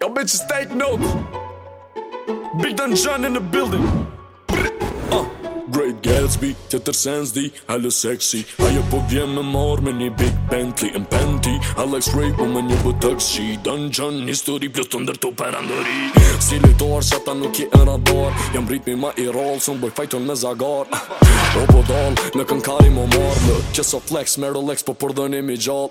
Yo bitches take notes Big Dan John in the building uh, Great Gatsby, të tërsens, diallo, sexy Ajo po vjen me m'marr me një big Bentley and Bentley Alex Ray po me një botox si Don John, histori plus të ndër të perandori Si lëtor, që ata nuk je në radar Jam ritmi ma i roll, s'e boj fajton me zagar O po dal, në kënkari me marrë Në qëso flex, me Rolex po përdojnë i mi gjall